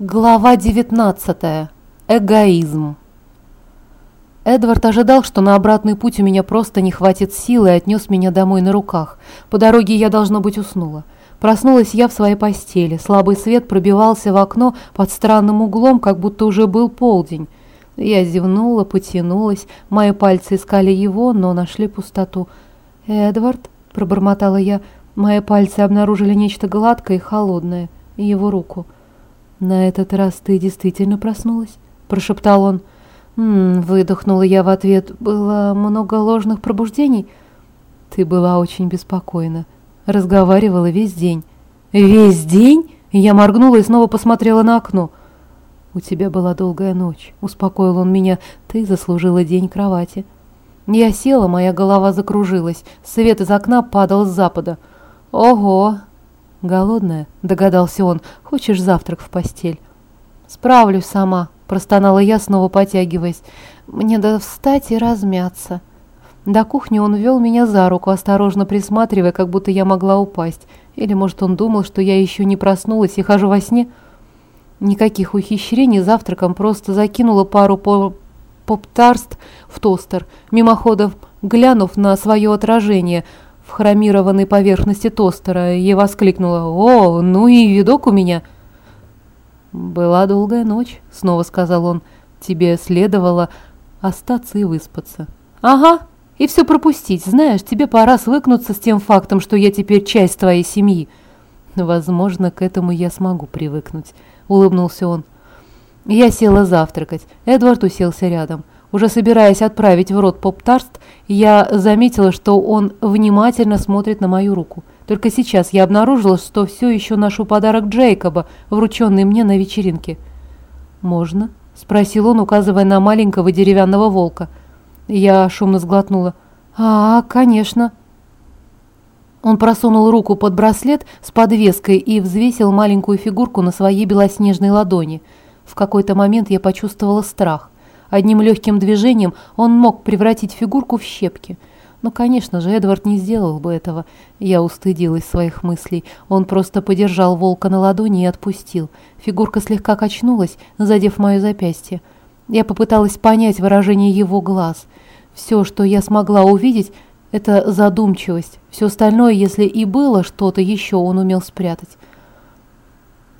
Глава 19. Эгоизм. Эдвард ожидал, что на обратный путь у меня просто не хватит сил и отнес меня домой на руках. По дороге я, должно быть, уснула. Проснулась я в своей постели. Слабый свет пробивался в окно под странным углом, как будто уже был полдень. Я зевнула, потянулась. Мои пальцы искали его, но нашли пустоту. «Эдвард», — пробормотала я, — мои пальцы обнаружили нечто гладкое и холодное. Его руку. «На этот раз ты действительно проснулась?» – прошептал он. «М -м, выдохнула я в ответ. «Было много ложных пробуждений?» «Ты была очень беспокойна. Разговаривала весь день». «Весь день?» Я моргнула и снова посмотрела на окно. «У тебя была долгая ночь», — успокоил он меня. «Ты заслужила день кровати». Я села, моя голова закружилась. Свет из окна падал с запада. «Ого!» «Голодная?» – догадался он. «Хочешь завтрак в постель?» «Справлюсь сама», – простонала я, снова потягиваясь. «Мне надо встать и размяться». До кухни он вел меня за руку, осторожно присматривая, как будто я могла упасть. Или, может, он думал, что я еще не проснулась и хожу во сне? Никаких ухищрений завтраком, просто закинула пару поп-тарст в тостер, мимоходом глянув на свое отражение – в хромированной поверхности тостера и воскликнула «О, ну и видок у меня!» «Была долгая ночь», — снова сказал он. «Тебе следовало остаться и выспаться». «Ага, и все пропустить. Знаешь, тебе пора свыкнуться с тем фактом, что я теперь часть твоей семьи». «Возможно, к этому я смогу привыкнуть», — улыбнулся он. Я села завтракать. Эдвард уселся рядом. Уже собираясь отправить в рот поп-тарст, я заметила, что он внимательно смотрит на мою руку. Только сейчас я обнаружила, что все еще ношу подарок Джейкоба, врученный мне на вечеринке. «Можно?» – спросил он, указывая на маленького деревянного волка. Я шумно сглотнула. «А, конечно». Он просунул руку под браслет с подвеской и взвесил маленькую фигурку на своей белоснежной ладони. В какой-то момент я почувствовала страх. Одним легким движением он мог превратить фигурку в щепки. Но, конечно же, Эдвард не сделал бы этого. Я устыдилась своих мыслей. Он просто подержал волка на ладони и отпустил. Фигурка слегка качнулась, задев мое запястье. Я попыталась понять выражение его глаз. Все, что я смогла увидеть, это задумчивость. Все остальное, если и было что-то еще, он умел спрятать.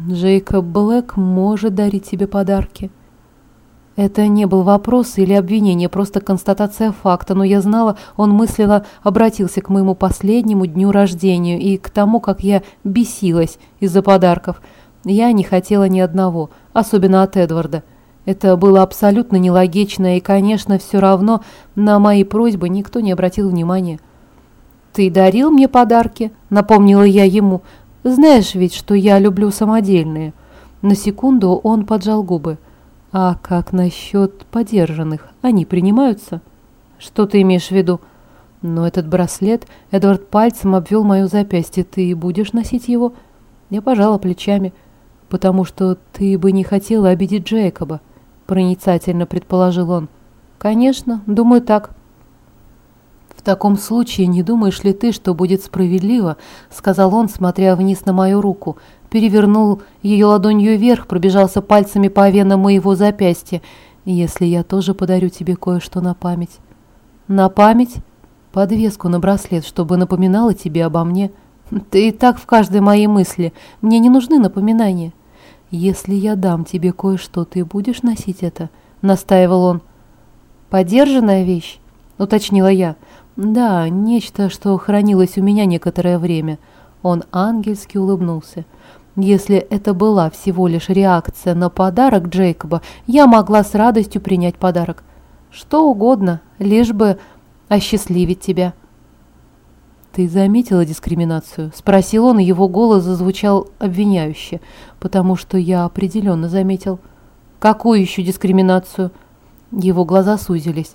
Джейкоб Блэк может дарить тебе подарки. Это не был вопрос или обвинение, просто констатация факта, но я знала, он мысленно обратился к моему последнему дню рождения и к тому, как я бесилась из-за подарков. Я не хотела ни одного, особенно от Эдварда. Это было абсолютно нелогично, и, конечно, все равно на мои просьбы никто не обратил внимания. «Ты дарил мне подарки?» – напомнила я ему. «Знаешь ведь, что я люблю самодельные». На секунду он поджал губы. А как насчет подержанных? Они принимаются? Что ты имеешь в виду? Но этот браслет, Эдвард пальцем обвел мое запястье. Ты будешь носить его? Я пожала плечами. Потому что ты бы не хотела обидеть Джейкоба, проницательно предположил он. Конечно, думаю так. В таком случае не думаешь ли ты, что будет справедливо, сказал он, смотря вниз на мою руку, перевернул ее ладонью вверх, пробежался пальцами по венам моего запястья. «Если я тоже подарю тебе кое-что на память». «На память?» «Подвеску на браслет, чтобы напоминала тебе обо мне». «Ты и так в каждой моей мысли. Мне не нужны напоминания». «Если я дам тебе кое-что, ты будешь носить это?» — настаивал он. «Подержанная вещь?» — уточнила я. «Да, нечто, что хранилось у меня некоторое время». Он ангельски улыбнулся. Если это была всего лишь реакция на подарок Джейкоба, я могла с радостью принять подарок. Что угодно, лишь бы осчастливить тебя. «Ты заметила дискриминацию?» – спросил он, его голос зазвучал обвиняюще, потому что я определенно заметил. «Какую еще дискриминацию?» Его глаза сузились.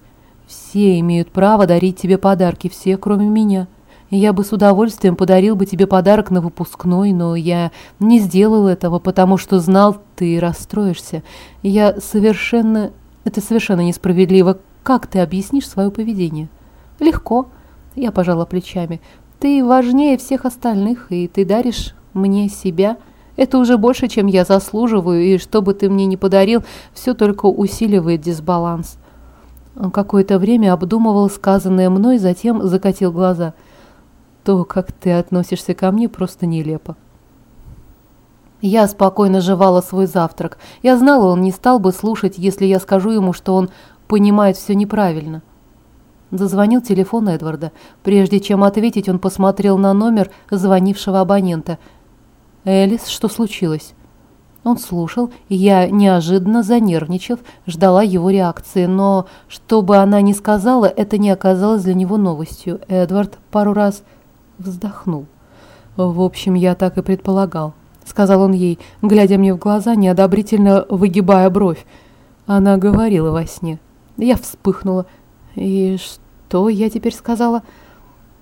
«Все имеют право дарить тебе подарки, все, кроме меня». Я бы с удовольствием подарил бы тебе подарок на выпускной, но я не сделал этого, потому что знал, ты расстроишься. Я совершенно... Это совершенно несправедливо. Как ты объяснишь свое поведение? Легко. Я пожала плечами. Ты важнее всех остальных, и ты даришь мне себя. Это уже больше, чем я заслуживаю, и что бы ты мне ни подарил, все только усиливает дисбаланс». Какое-то время обдумывал сказанное мной, затем закатил глаза. «То, как ты относишься ко мне, просто нелепо». Я спокойно жевала свой завтрак. Я знала, он не стал бы слушать, если я скажу ему, что он понимает все неправильно. Зазвонил телефон Эдварда. Прежде чем ответить, он посмотрел на номер звонившего абонента. «Элис, что случилось?» Он слушал, и я, неожиданно занервничав, ждала его реакции, но, что бы она ни сказала, это не оказалось для него новостью. Эдвард пару раз вздохнул. «В общем, я так и предполагал», — сказал он ей, глядя мне в глаза, неодобрительно выгибая бровь. Она говорила во сне. Я вспыхнула. «И что я теперь сказала?»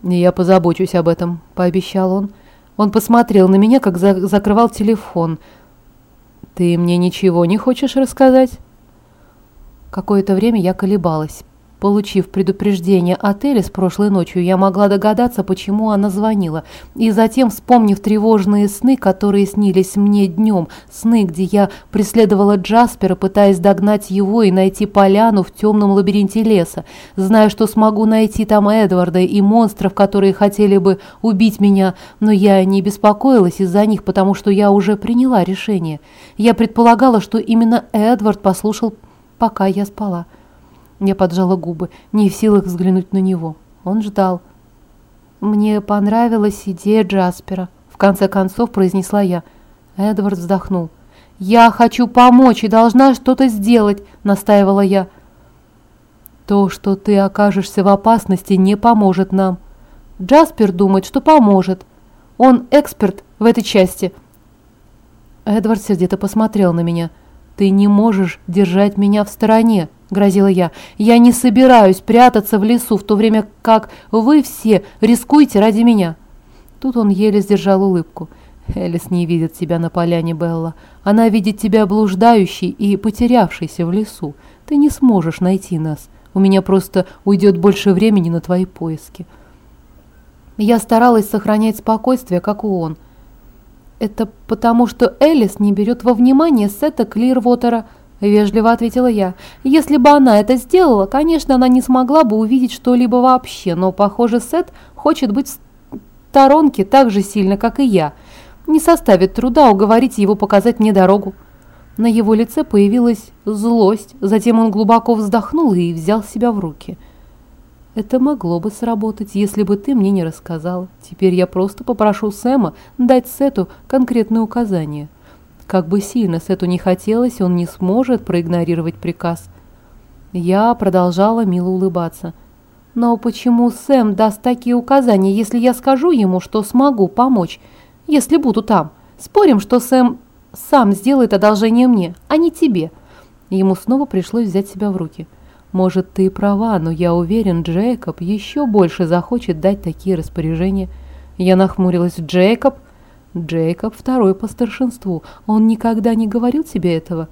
«Я позабочусь об этом», — пообещал он. Он посмотрел на меня, как за закрывал телефон — «Ты мне ничего не хочешь рассказать?» Какое-то время я колебалась. Получив предупреждение от Элис прошлой ночью, я могла догадаться, почему она звонила. И затем, вспомнив тревожные сны, которые снились мне днем, сны, где я преследовала Джаспера, пытаясь догнать его и найти поляну в темном лабиринте леса, зная, что смогу найти там Эдварда и монстров, которые хотели бы убить меня, но я не беспокоилась из-за них, потому что я уже приняла решение. Я предполагала, что именно Эдвард послушал, пока я спала. Я поджала губы, не в силах взглянуть на него. Он ждал. «Мне понравилась идея Джаспера», — в конце концов произнесла я. Эдвард вздохнул. «Я хочу помочь и должна что-то сделать», — настаивала я. «То, что ты окажешься в опасности, не поможет нам. Джаспер думает, что поможет. Он эксперт в этой части». Эдвард сердито посмотрел на меня. «Ты не можешь держать меня в стороне», — грозила я. «Я не собираюсь прятаться в лесу, в то время как вы все рискуете ради меня». Тут он еле сдержал улыбку. «Элис не видит тебя на поляне, Белла. Она видит тебя блуждающей и потерявшейся в лесу. Ты не сможешь найти нас. У меня просто уйдет больше времени на твои поиски». Я старалась сохранять спокойствие, как у он. «Это потому, что Элис не берет во внимание Сета Клирвотера», – вежливо ответила я. «Если бы она это сделала, конечно, она не смогла бы увидеть что-либо вообще, но, похоже, Сет хочет быть в сторонке так же сильно, как и я. Не составит труда уговорить его показать мне дорогу». На его лице появилась злость, затем он глубоко вздохнул и взял себя в руки. «Это могло бы сработать, если бы ты мне не рассказала. Теперь я просто попрошу Сэма дать Сету конкретные указания». Как бы сильно Сету не хотелось, он не сможет проигнорировать приказ. Я продолжала мило улыбаться. Но почему Сэм даст такие указания, если я скажу ему, что смогу помочь, если буду там? Спорим, что Сэм сам сделает одолжение мне, а не тебе. Ему снова пришлось взять себя в руки. Может, ты права, но я уверен, Джейкоб еще больше захочет дать такие распоряжения. Я нахмурилась. Джейкоб? Джейкоб второй по старшинству. Он никогда не говорил тебе этого?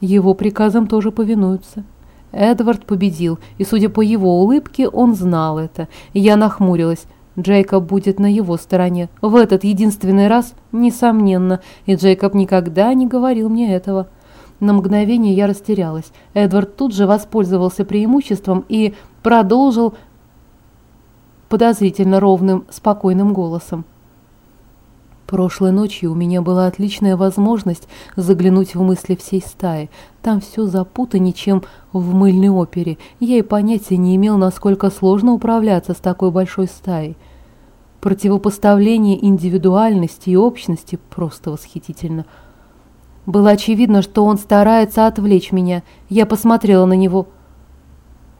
Его приказам тоже повинуются. Эдвард победил, и, судя по его улыбке, он знал это. Я нахмурилась. Джейкоб будет на его стороне. В этот единственный раз, несомненно, и Джейкоб никогда не говорил мне этого. На мгновение я растерялась. Эдвард тут же воспользовался преимуществом и продолжил подозрительно ровным, спокойным голосом. Прошлой ночью у меня была отличная возможность заглянуть в мысли всей стаи. Там все запутаннее, чем в мыльной опере. Я и понятия не имел, насколько сложно управляться с такой большой стаей. Противопоставление индивидуальности и общности просто восхитительно. Было очевидно, что он старается отвлечь меня. Я посмотрела на него.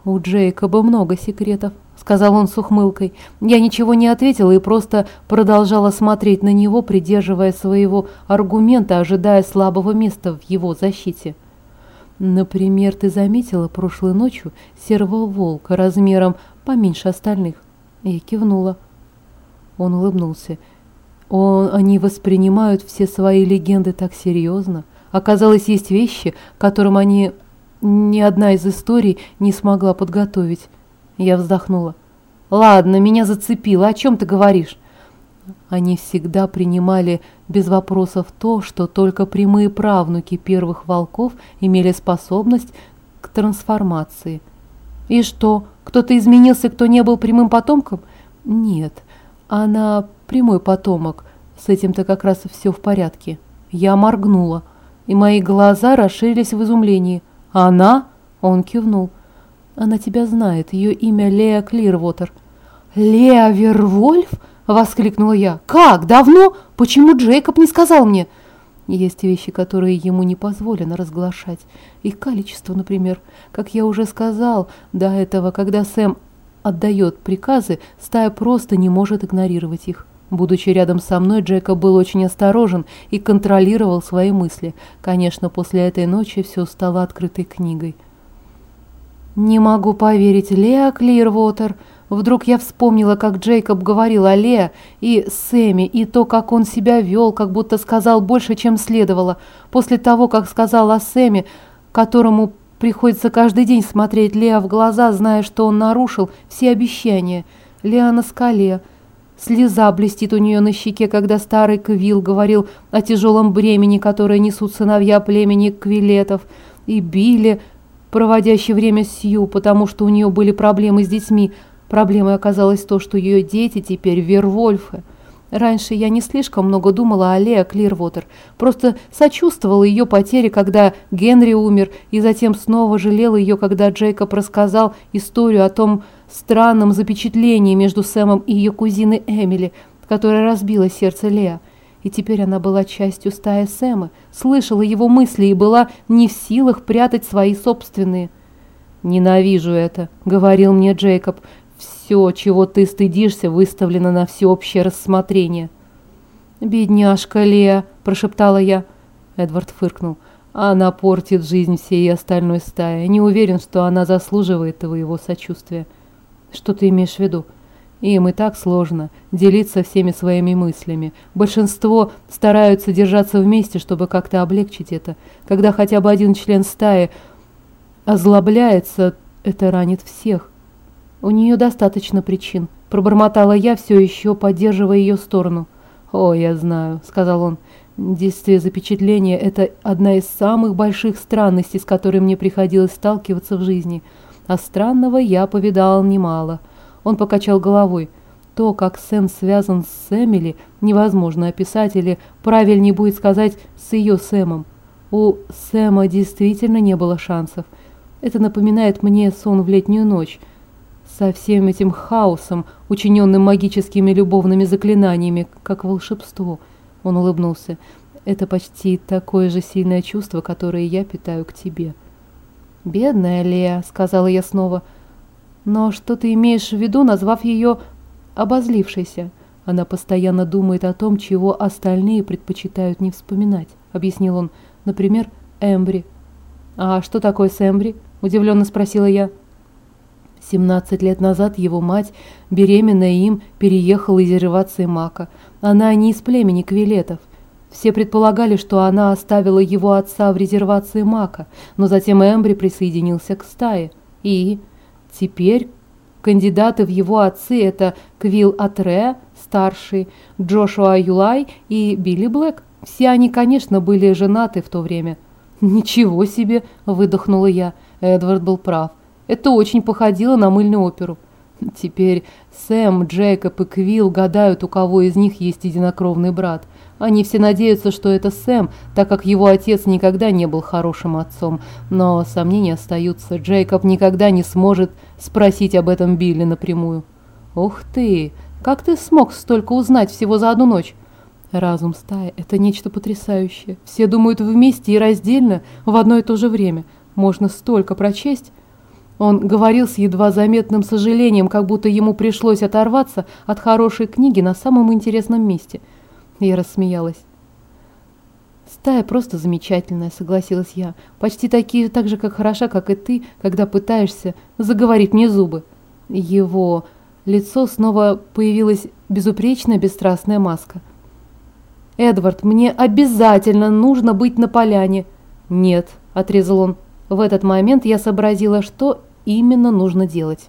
У Джейкоба много секретов сказал он с ухмылкой. Я ничего не ответила и просто продолжала смотреть на него, придерживая своего аргумента, ожидая слабого места в его защите. Например, ты заметила прошлой ночью серого волка размером поменьше остальных? Я кивнула. Он улыбнулся. Он, они воспринимают все свои легенды так серьезно. Оказалось, есть вещи, которым они ни одна из историй не смогла подготовить. Я вздохнула. «Ладно, меня зацепило. О чем ты говоришь?» Они всегда принимали без вопросов то, что только прямые правнуки первых волков имели способность к трансформации. И что, кто-то изменился, кто не был прямым потомком? Нет, она прямой потомок. С этим-то как раз все в порядке. Я моргнула, и мои глаза расширились в изумлении. «Она?» – он кивнул. «Она тебя знает. Ее имя Леа Клирвотер». «Леа Вервольф?» – воскликнула я. «Как? Давно? Почему Джейкоб не сказал мне?» Есть вещи, которые ему не позволено разглашать. Их количество, например. Как я уже сказал до этого, когда Сэм отдает приказы, стая просто не может игнорировать их. Будучи рядом со мной, Джейкоб был очень осторожен и контролировал свои мысли. Конечно, после этой ночи все стало открытой книгой. «Не могу поверить, Леа Клирвотер!» Вдруг я вспомнила, как Джейкоб говорил о Леа и Сэме, и то, как он себя вел, как будто сказал больше, чем следовало. После того, как сказал о Сэме, которому приходится каждый день смотреть Леа в глаза, зная, что он нарушил все обещания. Леа на скале – Слеза блестит у нее на щеке, когда старый Квилл говорил о тяжелом бремени, которое несут сыновья племени Квилетов, и Билли, проводящий время с Сью, потому что у нее были проблемы с детьми. Проблемой оказалось то, что ее дети теперь Вервольфы. Раньше я не слишком много думала о Лео Клирвотер, просто сочувствовала ее потере, когда Генри умер, и затем снова жалела ее, когда Джейкоб рассказал историю о том странном запечатлении между Сэмом и ее кузиной Эмили, которая разбила сердце Лео. И теперь она была частью стаи Сэма, слышала его мысли и была не в силах прятать свои собственные. «Ненавижу это», — говорил мне Джейкоб. «Все, чего ты стыдишься, выставлено на всеобщее рассмотрение». «Бедняжка Леа», — прошептала я. Эдвард фыркнул. «Она портит жизнь всей остальной стаи. Не уверен, что она заслуживает твоего сочувствия». Что ты имеешь в виду? Им и так сложно делиться всеми своими мыслями. Большинство стараются держаться вместе, чтобы как-то облегчить это. Когда хотя бы один член стаи озлобляется, это ранит всех. У нее достаточно причин. Пробормотала я, все еще поддерживая ее сторону. «О, я знаю», — сказал он. «Действие запечатления — это одна из самых больших странностей, с которой мне приходилось сталкиваться в жизни». А странного я повидал немало. Он покачал головой. То, как Сэм связан с Эмили, невозможно описать, или правильнее будет сказать «с ее Сэмом». У Сэма действительно не было шансов. Это напоминает мне сон в летнюю ночь. Со всем этим хаосом, учиненным магическими любовными заклинаниями, как волшебство. Он улыбнулся. Это почти такое же сильное чувство, которое я питаю к тебе. «Бедная Лея», — сказала я снова. «Но что ты имеешь в виду, назвав ее обозлившейся?» «Она постоянно думает о том, чего остальные предпочитают не вспоминать», — объяснил он. «Например, Эмбри». «А что такое с Эмбри?» — удивленно спросила я. Семнадцать лет назад его мать, беременная им, переехала из резервации Мака. Она не из племени Квилетов. Все предполагали, что она оставила его отца в резервации Мака, но затем Эмбри присоединился к стае. И теперь кандидаты в его отцы – это Квилл Атре, старший, Джошуа Юлай и Билли Блэк. Все они, конечно, были женаты в то время. «Ничего себе!» – выдохнула я. Эдвард был прав. Это очень походило на мыльную оперу. Теперь Сэм, Джейкоб и Квилл гадают, у кого из них есть единокровный брат – они все надеются, что это Сэм, так как его отец никогда не был хорошим отцом. Но сомнения остаются. Джейкоб никогда не сможет спросить об этом Билли напрямую. «Ух ты! Как ты смог столько узнать всего за одну ночь?» Разум стаи – это нечто потрясающее. Все думают вместе и раздельно в одно и то же время. Можно столько прочесть. Он говорил с едва заметным сожалением, как будто ему пришлось оторваться от хорошей книги на самом интересном месте – я рассмеялась. «Стая просто замечательная», — согласилась я. «Почти такие, так же, как хороша, как и ты, когда пытаешься заговорить мне зубы». Его лицо снова появилась безупречная бесстрастная маска. «Эдвард, мне обязательно нужно быть на поляне». «Нет», — отрезал он. В этот момент я сообразила, что именно нужно делать.